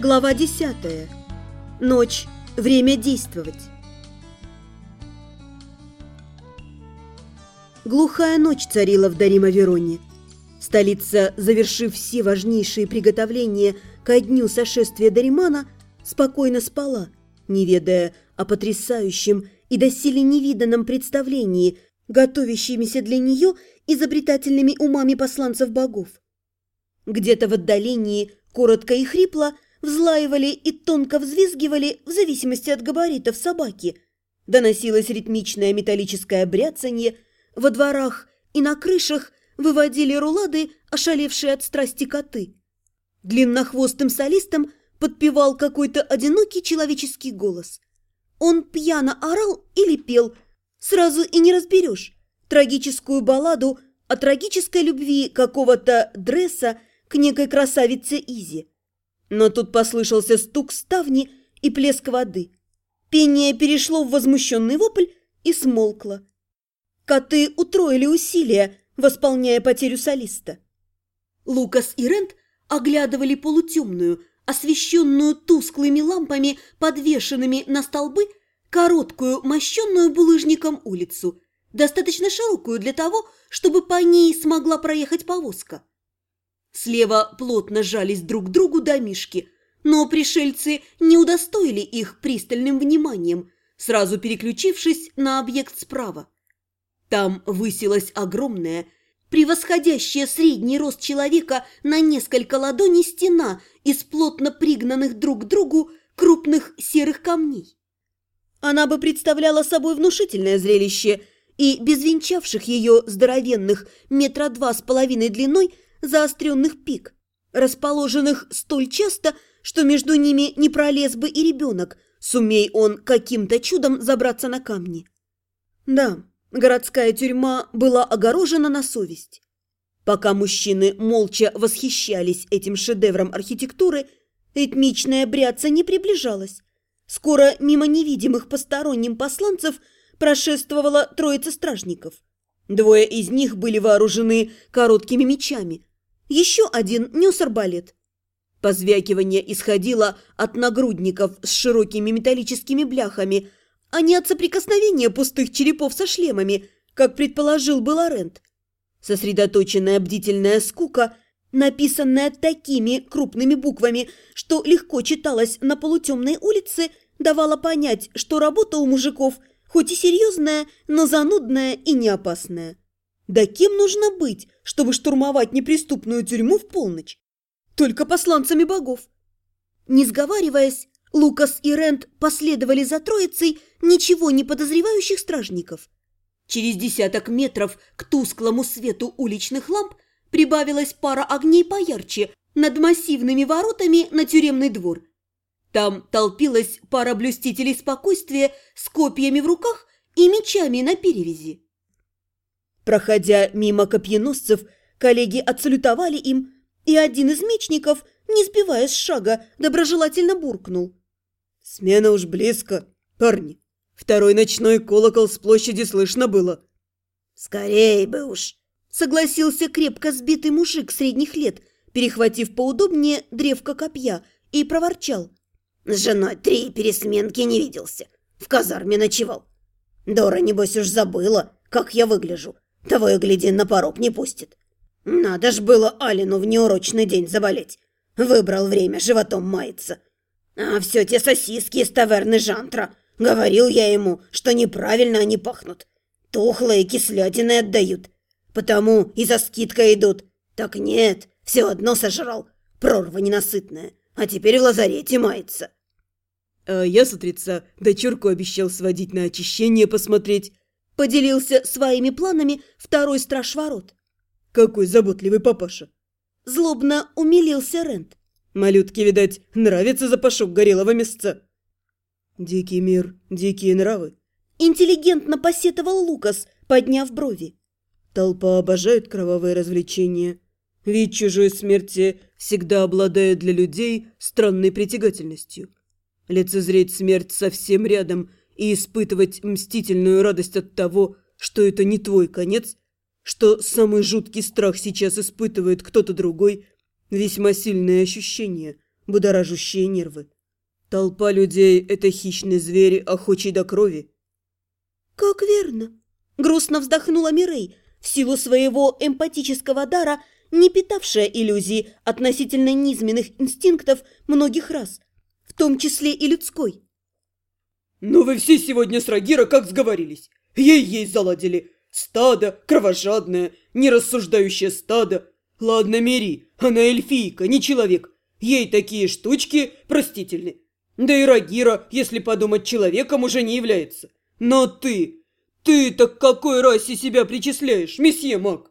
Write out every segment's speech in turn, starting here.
Глава 10. Ночь. Время действовать. Глухая ночь царила в Дарима-Вероне. Столица, завершив все важнейшие приготовления ко дню сошествия Даримана, спокойно спала, не ведая о потрясающем и доселе невиданном представлении, готовящимися для нее изобретательными умами посланцев богов. Где-то в отдалении, коротко и хрипло, взлаивали и тонко взвизгивали в зависимости от габаритов собаки. Доносилось ритмичное металлическое бряцанье, во дворах и на крышах выводили рулады, ошалевшие от страсти коты. Длиннохвостым солистом подпевал какой-то одинокий человеческий голос. Он пьяно орал или пел, сразу и не разберешь, трагическую балладу о трагической любви какого-то Дресса к некой красавице Изи. Но тут послышался стук ставни и плеск воды. Пение перешло в возмущенный вопль и смолкло. Коты утроили усилия, восполняя потерю солиста. Лукас и Рент оглядывали полутемную, освещенную тусклыми лампами, подвешенными на столбы, короткую, мощенную булыжником улицу, достаточно широкую для того, чтобы по ней смогла проехать повозка. Слева плотно жались друг к другу домишки, но пришельцы не удостоили их пристальным вниманием, сразу переключившись на объект справа. Там высилась огромная, превосходящая средний рост человека на несколько ладоней стена из плотно пригнанных друг к другу крупных серых камней. Она бы представляла собой внушительное зрелище, и без венчавших ее здоровенных метра два с половиной длиной заостренных пик, расположенных столь часто, что между ними не пролез бы и ребенок, сумей он каким-то чудом забраться на камни. Да, городская тюрьма была огорожена на совесть. Пока мужчины молча восхищались этим шедевром архитектуры, ритмичная бряца не приближалась. Скоро мимо невидимых посторонним посланцев прошествовала троица стражников. Двое из них были вооружены короткими мечами, еще один нес арбалет. Позвякивание исходило от нагрудников с широкими металлическими бляхами, а не от соприкосновения пустых черепов со шлемами, как предположил был Арент. Сосредоточенная бдительная скука, написанная такими крупными буквами, что легко читалась на полутемной улице, давала понять, что работа у мужиков хоть и серьезная, но занудная и не опасная. Да кем нужно быть, чтобы штурмовать неприступную тюрьму в полночь? Только посланцами богов. Не сговариваясь, Лукас и Рент последовали за троицей ничего не подозревающих стражников. Через десяток метров к тусклому свету уличных ламп прибавилась пара огней поярче над массивными воротами на тюремный двор. Там толпилась пара блюстителей спокойствия с копьями в руках и мечами на перевязи. Проходя мимо копьеносцев, коллеги отсалютовали им, и один из мечников, не сбивая с шага, доброжелательно буркнул. «Смена уж близко, парни. Второй ночной колокол с площади слышно было». «Скорей бы уж!» – согласился крепко сбитый мужик средних лет, перехватив поудобнее древко копья, и проворчал. «С женой три пересменки не виделся. В казарме ночевал. Дора, небось, уж забыла, как я выгляжу. Того и гляди, на порог не пустит. Надо ж было Алину в неурочный день заболеть. Выбрал время животом маяться. А все те сосиски из таверны Жантра. Говорил я ему, что неправильно они пахнут. Тухлые кислятины отдают. Потому и за скидкой идут. Так нет, все одно сожрал. Прорва ненасытная. А теперь в лазарете мается. А я с утреца дочурку обещал сводить на очищение посмотреть. Поделился своими планами второй страж ворот. Какой заботливый папаша. Злобно умилился Рент. Малютке, видать, нравится запашок горелого мясца. Дикий мир, дикие нравы. Интеллигентно посетовал Лукас, подняв брови. Толпа обожает кровавые развлечения. Вид чужой смерти всегда обладает для людей странной притягательностью. Лицезреть смерть совсем рядом и испытывать мстительную радость от того, что это не твой конец, что самый жуткий страх сейчас испытывает кто-то другой, весьма сильное ощущение, будоражащие нервы. Толпа людей – это хищный зверь, охочий до крови. «Как верно!» – грустно вздохнула Мирей, в силу своего эмпатического дара, не питавшая иллюзий относительно низменных инстинктов многих раз, в том числе и людской. «Но вы все сегодня с Рагира как сговорились. Ей-ей заладили. Стадо, кровожадное, нерассуждающее стадо. Ладно, Мири, она эльфийка, не человек. Ей такие штучки простительны. Да и Рагира, если подумать, человеком уже не является. Но ты, ты-то к какой расе себя причисляешь, месье Мак?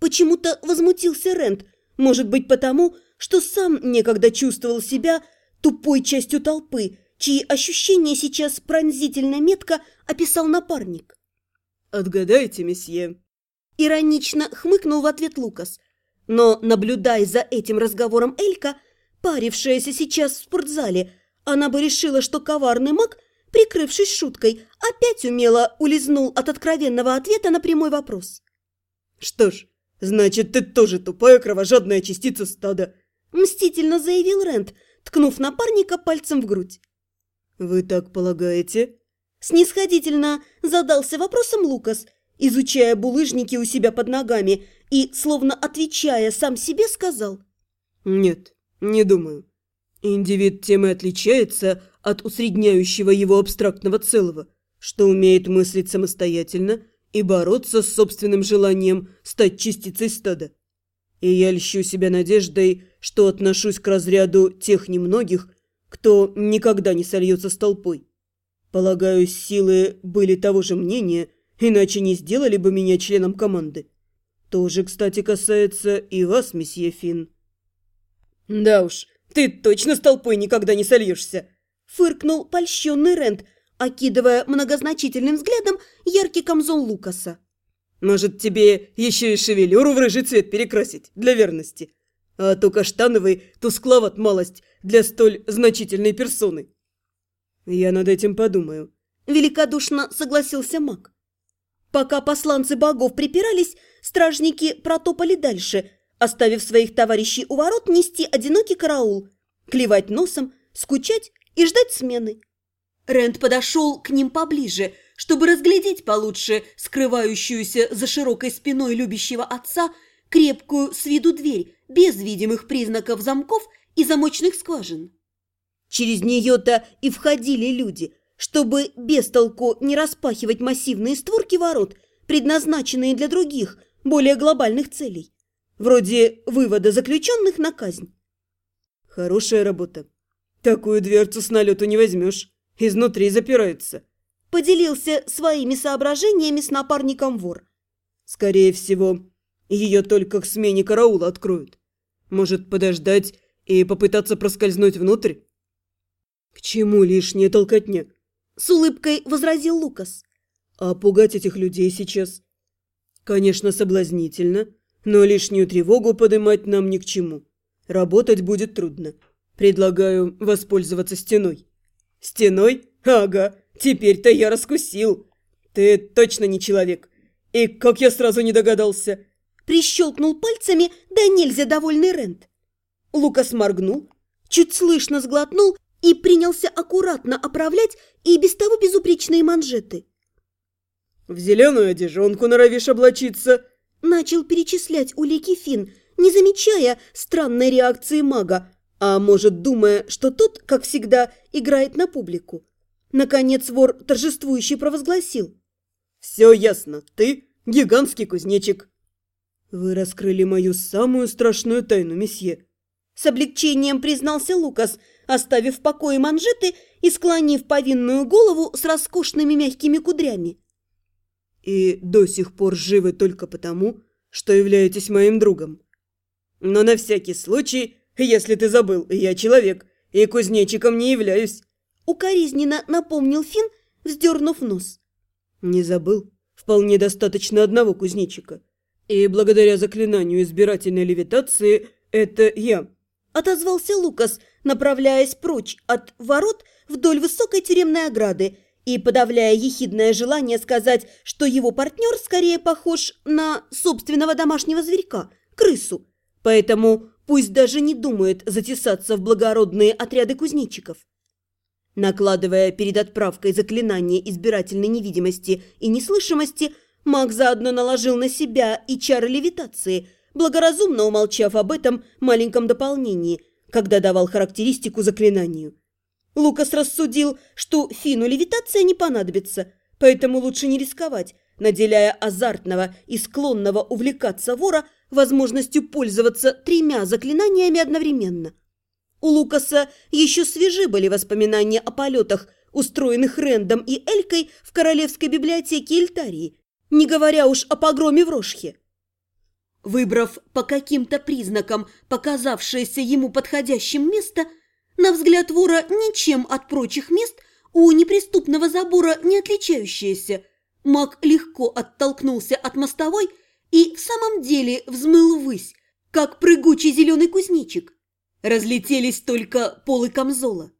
Почему-то возмутился Рент. Может быть, потому, что сам некогда чувствовал себя тупой частью толпы, чьи ощущения сейчас пронзительно метко описал напарник. «Отгадайте, месье». Иронично хмыкнул в ответ Лукас. Но, наблюдая за этим разговором Элька, парившаяся сейчас в спортзале, она бы решила, что коварный маг, прикрывшись шуткой, опять умело улизнул от откровенного ответа на прямой вопрос. «Что ж, значит, ты тоже тупая кровожадная частица стада», мстительно заявил Рент, ткнув напарника пальцем в грудь. «Вы так полагаете?» Снисходительно задался вопросом Лукас, изучая булыжники у себя под ногами и, словно отвечая сам себе, сказал. «Нет, не думаю. Индивид тем и отличается от усредняющего его абстрактного целого, что умеет мыслить самостоятельно и бороться с собственным желанием стать частицей стада. И я льщу себя надеждой, что отношусь к разряду тех немногих, кто никогда не сольется с толпой. Полагаю, силы были того же мнения, иначе не сделали бы меня членом команды. Тоже, кстати, касается и вас, месье Финн. Да уж, ты точно с толпой никогда не сольешься, фыркнул польщенный Рент, окидывая многозначительным взглядом яркий камзол Лукаса. Может, тебе еще и шевелюру в рыжий цвет перекрасить, для верности? А то каштановый тускловат малость для столь значительной персоны. «Я над этим подумаю», – великодушно согласился маг. Пока посланцы богов припирались, стражники протопали дальше, оставив своих товарищей у ворот нести одинокий караул, клевать носом, скучать и ждать смены. Рент подошел к ним поближе, чтобы разглядеть получше скрывающуюся за широкой спиной любящего отца крепкую с виду дверь, без видимых признаков замков и замочных скважин. Через нее-то и входили люди, чтобы без толку не распахивать массивные створки ворот, предназначенные для других, более глобальных целей, вроде вывода заключенных на казнь. Хорошая работа. Такую дверцу с налету не возьмешь, изнутри запирается. Поделился своими соображениями с напарником вор. Скорее всего, ее только к смене караула откроют. Может, подождать и попытаться проскользнуть внутрь? «К чему лишняя толкотня?» С улыбкой возразил Лукас. «А пугать этих людей сейчас?» «Конечно, соблазнительно, но лишнюю тревогу поднимать нам ни к чему. Работать будет трудно. Предлагаю воспользоваться стеной». «Стеной? Ага, теперь-то я раскусил. Ты точно не человек. И как я сразу не догадался?» Прищелкнул пальцами, да нельзя довольный Рент. Лукас моргнул, чуть слышно сглотнул и принялся аккуратно оправлять и без того безупречные манжеты. «В зеленую одежонку норовишь облачиться», – начал перечислять улики Фин, не замечая странной реакции мага, а может, думая, что тот, как всегда, играет на публику. Наконец вор торжествующе провозгласил. «Все ясно, ты гигантский кузнечик». «Вы раскрыли мою самую страшную тайну, месье», – с облегчением признался Лукас – оставив в покое манжеты и склонив повинную голову с роскошными мягкими кудрями. «И до сих пор живы только потому, что являетесь моим другом. Но на всякий случай, если ты забыл, я человек, и кузнечиком не являюсь». Укоризненно напомнил Фин, вздернув нос. «Не забыл. Вполне достаточно одного кузнечика. И благодаря заклинанию избирательной левитации это я». Отозвался Лукас, направляясь прочь от ворот вдоль высокой тюремной ограды и подавляя ехидное желание сказать, что его партнер скорее похож на собственного домашнего зверька, крысу. Поэтому пусть даже не думает затесаться в благородные отряды кузнечиков. Накладывая перед отправкой заклинание избирательной невидимости и неслышимости, маг заодно наложил на себя и чары левитации, благоразумно умолчав об этом маленьком дополнении, когда давал характеристику заклинанию. Лукас рассудил, что Фину левитация не понадобится, поэтому лучше не рисковать, наделяя азартного и склонного увлекаться вора возможностью пользоваться тремя заклинаниями одновременно. У Лукаса еще свежи были воспоминания о полетах, устроенных Рэндом и Элькой в Королевской библиотеке Эльтарии, не говоря уж о погроме в Рошхе. Выбрав по каким-то признакам показавшееся ему подходящим место, на взгляд вора ничем от прочих мест у неприступного забора не отличающееся, маг легко оттолкнулся от мостовой и в самом деле взмыл ввысь, как прыгучий зеленый кузнечик. Разлетелись только полы камзола.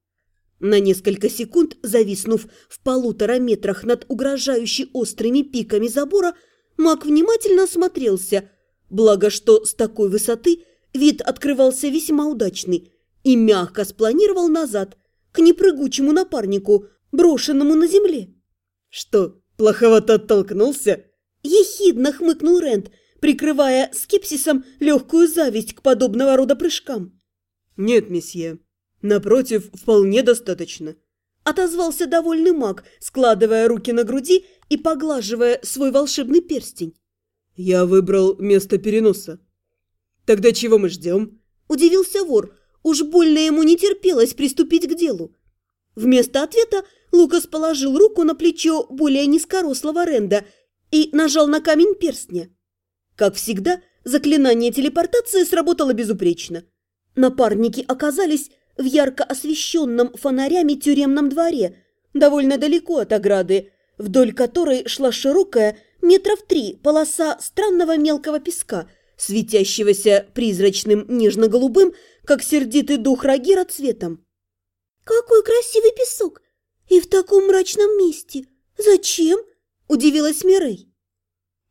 На несколько секунд, зависнув в полутора метрах над угрожающей острыми пиками забора, маг внимательно осмотрелся, благо что с такой высоты вид открывался весьма удачный, и мягко спланировал назад, к непрыгучему напарнику, брошенному на земле. «Что, плоховато оттолкнулся?» Ехидно хмыкнул Рент, прикрывая скепсисом легкую зависть к подобного рода прыжкам. «Нет, месье. Напротив, вполне достаточно». Отозвался довольный маг, складывая руки на груди и поглаживая свой волшебный перстень. «Я выбрал место переноса». «Тогда чего мы ждем?» Удивился вор. Уж больно ему не терпелось приступить к делу. Вместо ответа Лукас положил руку на плечо более низкорослого Ренда и нажал на камень перстня. Как всегда, заклинание телепортации сработало безупречно. Напарники оказались в ярко освещенном фонарями тюремном дворе, довольно далеко от ограды, вдоль которой шла широкая, метров три, полоса странного мелкого песка, светящегося призрачным нежно-голубым, как сердитый дух Рагира цветом. «Какой красивый песок! И в таком мрачном месте! Зачем?» – удивилась Мирей.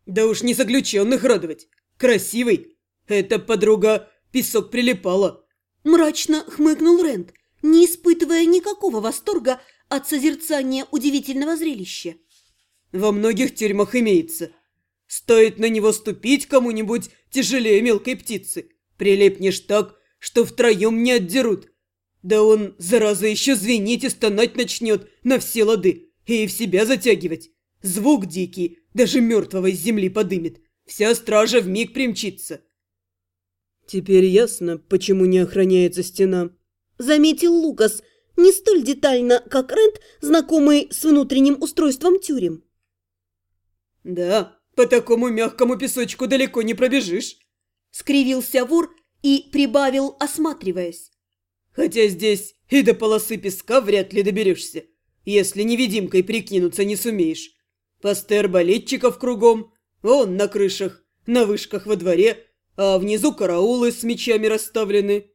«Да уж не заключенных радовать! Красивый! Это подруга песок прилипала!» Мрачно хмыкнул Рент, не испытывая никакого восторга от созерцания удивительного зрелища. «Во многих тюрьмах имеется. Стоит на него ступить кому-нибудь тяжелее мелкой птицы. Прилипнешь так, что втроем не отдерут. Да он, зараза, еще звенеть и стонать начнет на все лады и в себя затягивать. Звук дикий, даже мертвого из земли подымет. Вся стража вмиг примчится. Теперь ясно, почему не охраняется стена. Заметил Лукас, не столь детально, как Рент, знакомый с внутренним устройством тюрем. Да, по такому мягкому песочку далеко не пробежишь. Скривился вор и прибавил, осматриваясь. Хотя здесь и до полосы песка вряд ли доберешься, если невидимкой прикинуться не сумеешь. Посты арбалетчиков кругом, вон на крышах, на вышках во дворе, а внизу караулы с мечами расставлены.